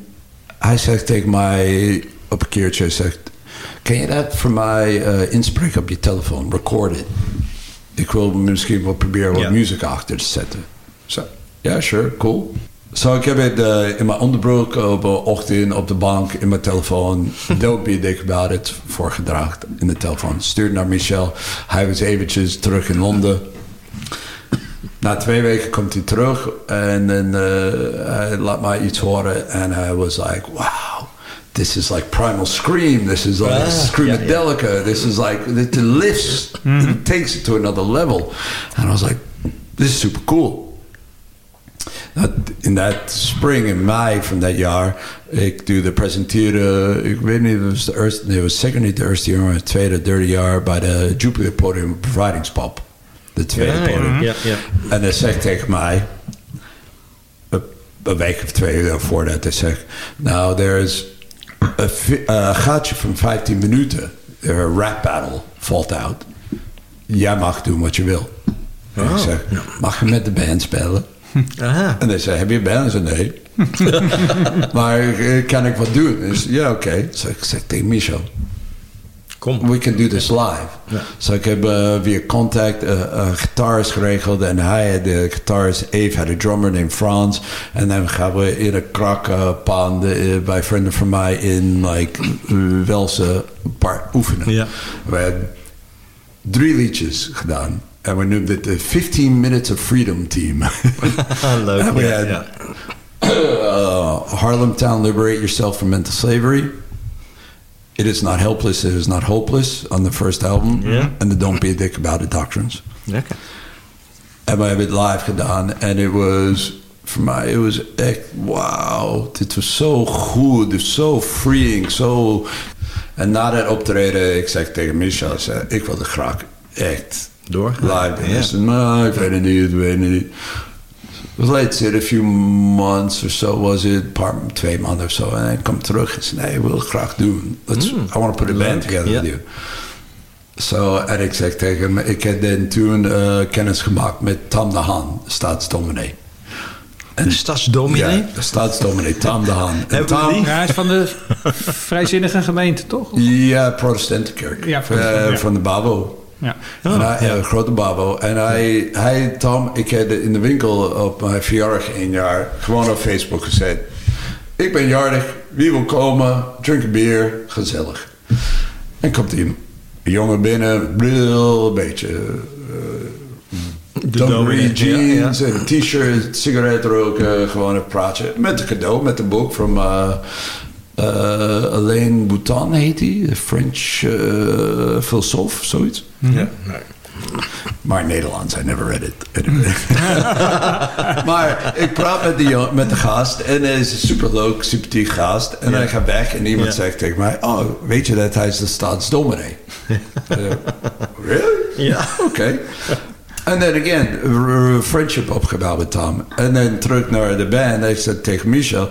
hij zegt tegen mij op een keertje, hij zegt, kan je dat voor mij uh, inspreken op je telefoon, record it? Ik wil misschien wel proberen wat muziek achter te zetten. Zo, ja, yeah, sure, cool. Zo, so, ik heb het uh, in mijn onderbroek op de ochtend op de bank in mijn telefoon. Don't be a dick about it. Voorgedragen in de telefoon. Stuurde naar Michel. Hij was eventjes terug in Londen. Na twee weken komt hij terug en dan uh, hij laat mij iets horen en hij was like, wow, this is like Primal Scream, this is like ah, Screamadelica, yeah, yeah. this is like, it lifts, mm -hmm. it takes it to another level. And I was like, this is super cool. In that spring, in mei van dat jaar, ik doe de presenteren, ik weet niet, het was de eerste, nee, het was zeker niet de eerste jaar, maar het tweede, derde jaar bij de Jupiter Podium Bevrijdingspop de tweede ja, podium. Ja, ja. En hij zegt tegen mij, een, week of twee voordat, hij zegt, nou, er is een gaatje van 15 minuten, een rap battle valt uit. Jij mag doen wat je wil. Oh. En ik zeg, mag je met de band spelen? Aha. En hij zei, heb je band? En zei, nee. maar kan ik wat doen? Dus ja, oké. Okay. Dus ik zeg tegen Michel, Kom. We can do this live. Ja. So ik heb uh, via contact een uh, uh, gitarist geregeld. En hij had de gitarist. Eve had een drummer named Frans. En dan gaan we in een krakpan bij vrienden van mij in like, Welse oefenen. Ja. We hebben drie liedjes gedaan. En we noemden het de 15 Minutes of Freedom Team. Leuk. en we ja, had. Harlem Town Liberate Yourself from Mental Slavery. It is not helpless, it is not hopeless on the first album. Yeah. And the Don't Be a Dick About It Doctrines. Okay. En we hebben het live gedaan. En it was, voor mij, it was echt, wow. Dit was zo goed, dus zo freeing, zo... En na dat optreden, ik zeg tegen Michel, ik, zei, ik wilde er graag echt Door? Live. Ja. nou, ik weet het niet, ik weet het niet. Let's it a few months or so was it, een paar, twee maanden of zo. En hij komt terug en zei, nee, ik wil het graag doen. Let's, Mm. I want to put a band Leuk, together with you. Zo, en ik zeg tegen hem, ik heb dan toen eh, kennis gemaakt met Tam de Haan, staatsdominee. De stadsdominee? Ja, de staatsdominee, Tam de Haan. En Tam- die? Hij is van de vrijzinnige gemeente, toch? Ja, protestantenkerk. Ja, Eh, protestant, ja. Van de Babo. Ja. En hij, eh, grote Babo. En hij, hij, Tom, ik heb in de winkel op mijn verjaardag één jaar gewoon op Facebook gezet. Ik ben jarig, wie wil komen, drink een bier, gezellig. En komt die jongen binnen, een beetje dungaree dominee, ja, jeans, een t-shirt, sigaret roken, gewoon een praatje. Met een cadeau, met een boek van uh, Alain Boutan heet hij, de French uh, filosoof, zoiets. Ja. Maar Nederlands, I never read it. Maar ik praat met, die, met de gast en hij is een superleuk, sympathiek gast. En Ja. hij gaat weg en iemand zegt tegen mij... Oh, weet je dat hij is de staatsdominee? Uh, really? Ja. Oké. En then again, friendship opgebouwd met Tom. En dan terug naar de band. Ik zei tegen Michel...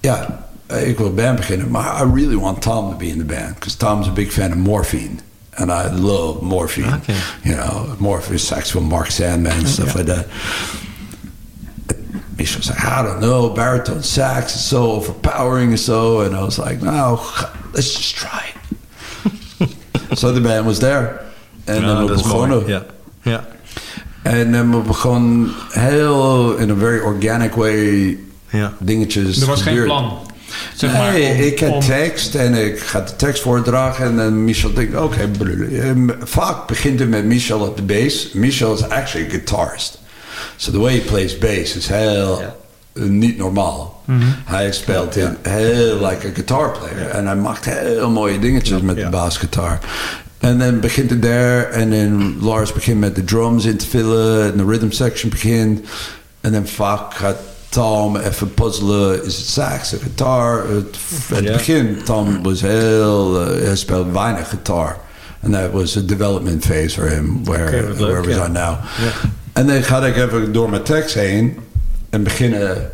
Ja, ik wil een band beginnen, maar I really want Tom to be in the band. Because Tom's a big fan of morphine. And I love morphine. Okay. You know, morphine, saxophone, Mark Sandman, and stuff like that. Michel was like, I don't know, baritone sax is so overpowering and so. And I was like, no, let's just try it. so the band was there. En Ja, dan we dat is mooi. begonnen. Ja. Ja. En dan we begonnen heel in a very organic way Ja. dingetjes. Er was geen gebeurd. plan. Zeg maar, nee, om- ik heb om- tekst en ik ga de tekst voordragen. En dan Michel denkt, oké, broer. Ehm, vaak begint het met Michel op de bass. Michel is actually a guitarist. So the way he plays bass is heel eh, niet normaal. Mhm. Hij speelt in heel like a guitar player. En hij maakt heel mooie dingetjes met de basgitaar. En dan begint het daar. En dan Lars begint met de drums in te vullen. En de rhythm section begint. En dan vaak gaat Tom even puzzelen. Is het sax, gitaar? Het, het Ja. begin, Tom was heel... eh, hij speelde weinig gitaar. And that was a development phase for him. Where, leuk, where ja. I now? Ja. En dan ga ik even door mijn tekst heen. En beginnen...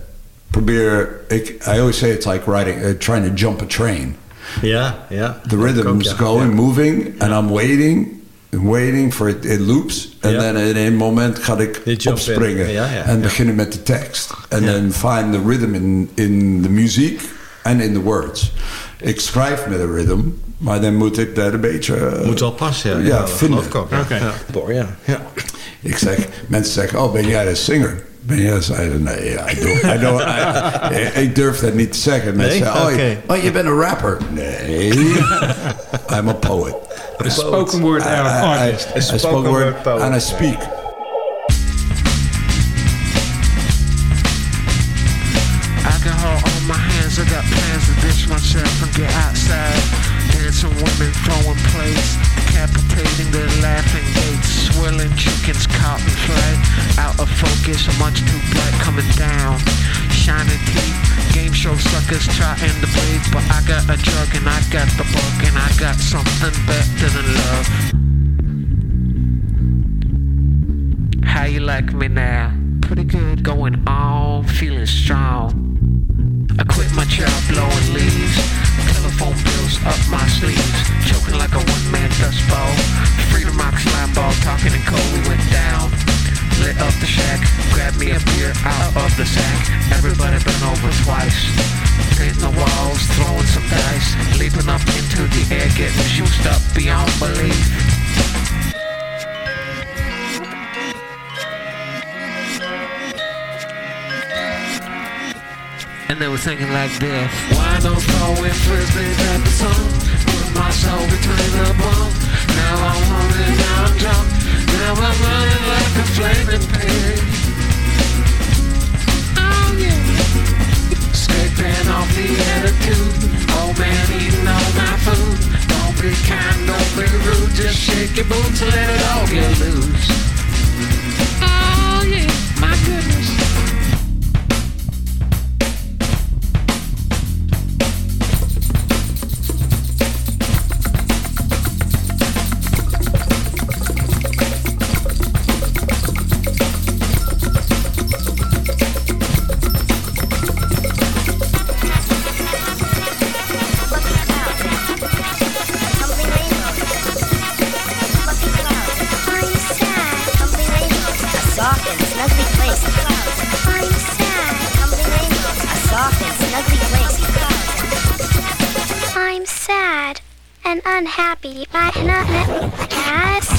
Probeer... Ik, I always say it's like riding... Uh, trying to jump a train. Ja, ja. The Dat rhythm's going, moving, and I'm waiting, and waiting for it. It loops, and Ja. then in een moment ga ik opspringen en beginnen met de tekst, and then find the rhythm in in the muziek and in the words. Ik schrijf met een rhythm, maar dan moet ik dat een beetje eh, Moet wel passen, ja. ja, vinden. ik ook, ja. Oké. Ja. Boy, ja. ja. Ik zeg, mensen zeggen, oh, ben jij een singer? Ben jij een zanger? Nee, ja, I don't, I don't, I- ik durf dat niet te zeggen. Mensen Nee? zeggen, oh, oh, je bent een rapper. Nee, I'm a poet. Een spoken word I- I- artist. I, I spoken word and I speak. Alcohol on my hands, I got plans to ditch myself and get outside. Dancing women throwing plates, decapitating their laughing gates, swirling chickens caught in flight. Out of focus, much too bright suckers trying to breathe, but I got a drug and I got the bug and I got something better than love. How you like me now? Pretty good, going on, feeling strong. I quit my job blowing leaves. Telephone bills up my sleeves. Choking like a one man dust bowl. Freedom rock slime ball, talking in code, we went down. Lit up the shack, grabbed me a beer out of the sack. Everybody been over twice. Hitting the walls, throwing some dice. Leaping up into the air, getting juiced up beyond belief. And they were thinking like this Why don't throwing frisbees at the sun Put my soul between the bones Now I'm running, I'm drunk Now I'm running like a flaming pig. Oh yeah. Off the attitude. Man my Don't be kind, don't be rude. Just shake your boots and let it all get loose unhappy by not yes.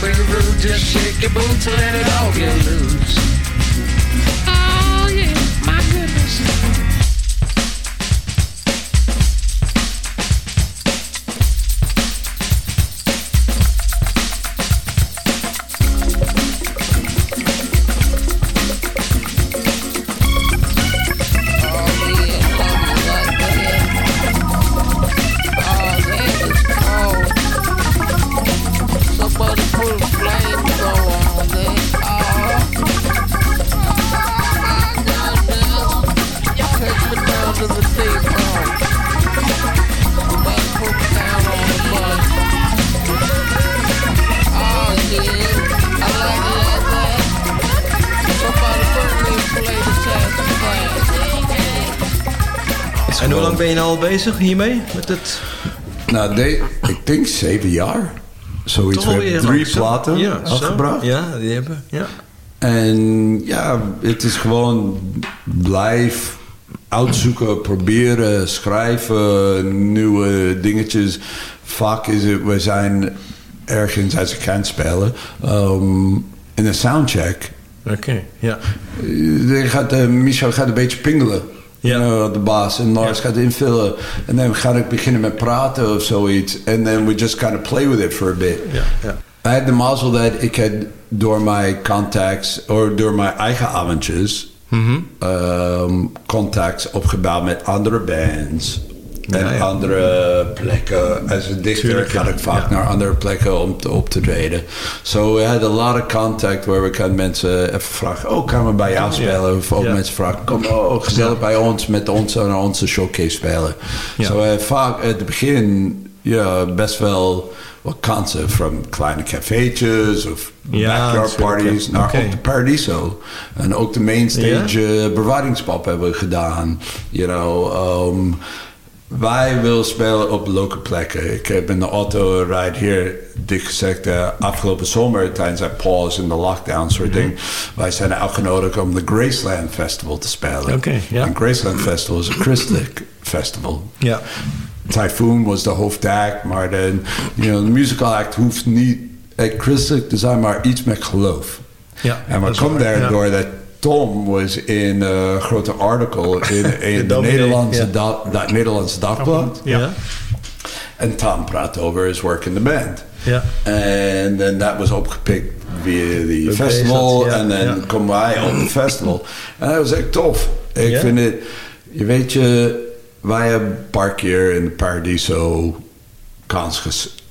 Be rude. Just shake your boots and let it all get loose. Ben je nou al bezig hiermee? Met het... Nou, de, ik denk zeven jaar. Zoiets. Toch We hebben drie platen Ja, zo. afgebracht. Ja, die hebben. Ja. En ja, het is gewoon blijf uitzoeken, proberen, schrijven, nieuwe dingetjes. Vaak is het, we zijn ergens als ik kan spelen, ehm, in een soundcheck. Oké, ja. Dan gaat, eh, Michel gaat een beetje pingelen. Ja. de baas. En Lars gaat invullen. En dan ga ik beginnen met praten of zoiets. En then we just kind of play with it for a bit. Ja, ja. I had de mazzel dat ik had door mijn contacts, of door mijn eigen avondjes, ehm, contacts opgebouwd met andere bands. En Ja, andere plekken. Als een dichter Tuurlijk, ga ik vaak naar andere plekken om te, op te treden. So we had a lot of contact waar we kan mensen even vragen: Oh, kan we bij jou spelen? Of ook mensen vragen: Kom, oh, gezellig bij ons met ons naar onze showcase spelen. Ja. So we vaak at het begin ja, best wel wat kansen. Van kleine cafeetjes of Ja, backyard parties naar Oké. ook de Paradiso. En ook de mainstage bevaringspap hebben we gedaan. You know, um, wij willen spelen op leuke plekken. Ik heb in de auto ride hier, dik gezegd, de afgelopen zomer tijdens een pause in de lockdown soort Mhm. ding. Wij zijn uitgenodigd om de Graceland Festival te spelen. Oké, ja. En Graceland Festival is een christelijk festival. Ja. Typhoon was de hoofdact, maar de, you know, de musical act hoeft niet echt christelijk te zijn, maar iets met geloof. Ja, en we komen waar, ja. daardoor dat Tom was in een grote artikel in, in de Nederlandse, da- dat Nederlandse dagblad. Ja. En Tom praat over his work in the band. Ja. En then that was opgepikt via the Oké, festival. dat- en dan komen wij op het festival. En dat was echt tof. Ik vind het... Je weet je... Wij hebben een paar keer in Paradiso kans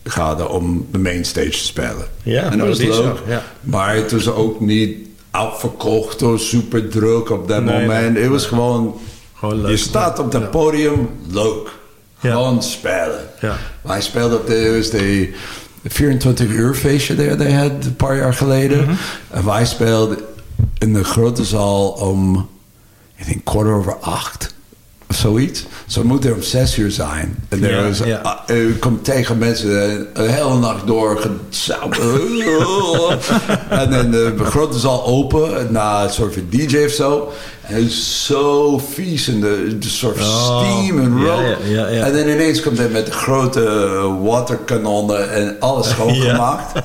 gehad om de main stage te spelen. Ja, en dat was leuk. ja. Maar het was ook niet uitverkocht of super druk op dat Nee, moment. nee, het was gewoon... Gewoon leuk. Je staat op dat podium, leuk. Gewoon spelen. Ja. Wij speelden op de, de 24 uur feestje daar they had een paar jaar geleden. Mhm. En wij speelden in de grote zaal om, ik denk kwart over acht. Zoiets. Zo moet er om zes uur zijn. En er Ja, ja. ah, ik kom tegen mensen eh, een hele nacht door. en dan de grote zaal open. Na een soort van DJ of zo. En is zo vies. En de, de soort Oh, steam en rook. ja. En dan ineens komt hij met grote waterkanonnen en alles schoongemaakt.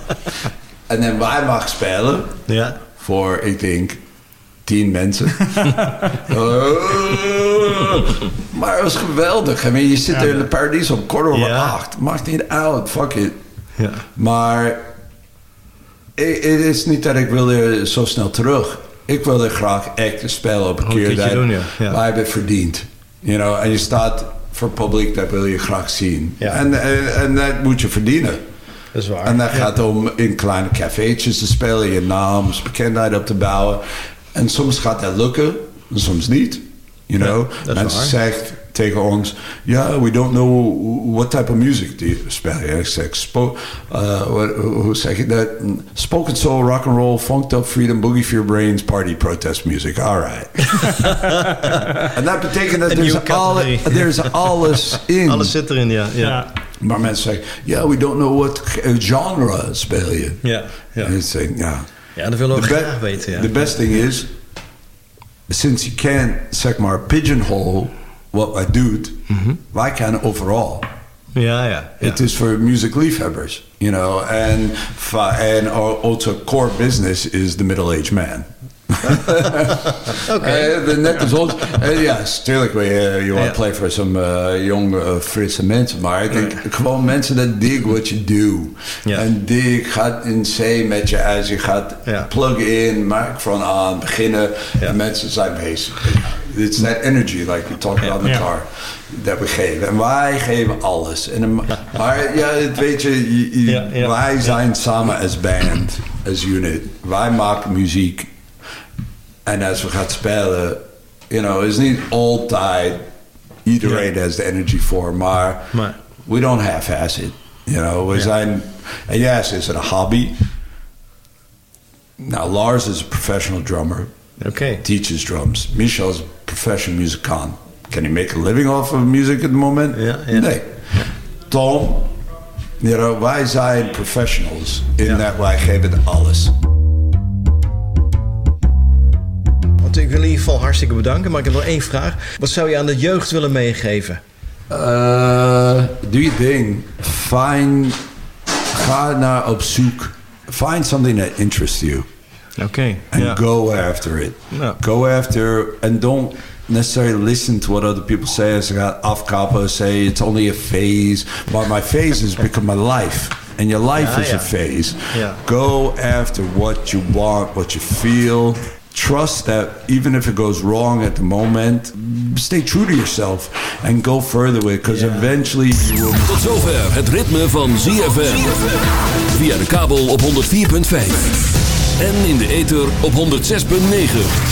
En dan wij mag spelen. Ja. Voor, ik denk, tien mensen. Oh. maar het was geweldig. I mean, je zit Ja, er in de paradies op kwart over Ja. acht. Maakt niet uit, fuck it. Ja. Maar het is niet dat ik wilde zo snel terug. Ik wilde graag echt spelen op een een keer dat doen, wij hebben verdiend. You know, en je staat voor publiek, dat wil je graag zien. Ja. En, en, en dat moet je verdienen. Dat is waar. En dat Ja. gaat om in kleine cafeetjes te spelen, je naam, bekendheid op te bouwen. En soms gaat dat lukken. soms niet. You know? Mensen waar. zegt tegen ons, ja, we don't know what type of music do you speel je. Ik zeg, uh, hoe zeg je dat? Spoken soul, rock and roll, funked up freedom, boogie for your brains, party protest music. All right. en dat betekent dat er alle, er is alles in. Alles zit erin, ja. ja. Maar mensen zeggen, ja, we don't know what genre speel je. Ja, ja. En ik zeg, ja. Ja, dat willen we The graag weten, ja. The best thing is, since you can't, zeg maar, pigeonhole what wij doet, mhm. wij kunnen overal. Ja, ja. Het is voor muziekliefhebbers, you know. En va- en our- also core business is the middle-aged man. Oké. Eh, net als ons. Eh, ja, tuurlijk wil je, you want to play for some uh, jonge, uh, frisse mensen. Maar ik denk gewoon mensen dat dig what you do. En dig, gaat in zee met je als je gaat plug in, microfoon aan, beginnen. En mensen zijn bezig. It's that energy, like we talked about in the car, dat we geven. En wij geven alles. En, maar ja, het weet je, je- je- wij zijn samen als band, als unit. Wij maken muziek. En als we gaan spelen, you know, is niet altijd iedereen has the energy for, maar we don't half-ass it. You know, we Ja. zijn, en yes, is het een hobby? Now, Lars is a professional drummer. Okay. Teaches drums. Michel's a professional musician. Can he make a living off of music at the moment? ja. Nee. Tom, you know, wij zijn professionals in dat wij geven alles. Want ik wil in ieder geval hartstikke bedanken, maar ik heb nog één vraag. Wat zou je aan de jeugd willen meegeven? Uh, doe je ding. Find, ga naar op zoek. Find something that interests you. Oké. And go after it. Go after, and don't necessarily listen to what other people say. As I got off say it's only a phase. But my phase has become my life. And your life is a phase. Go after what you want, what you feel. Trust that even if it goes wrong at the moment, stay true to yourself and go further with it. Because eventually you will. Tot zover het ritme van ZFM. Via de kabel op 104.5. En in de ether op 106.9.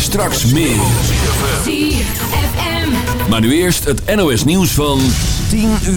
Straks meer. Maar nu eerst het NOS nieuws van 10 uur.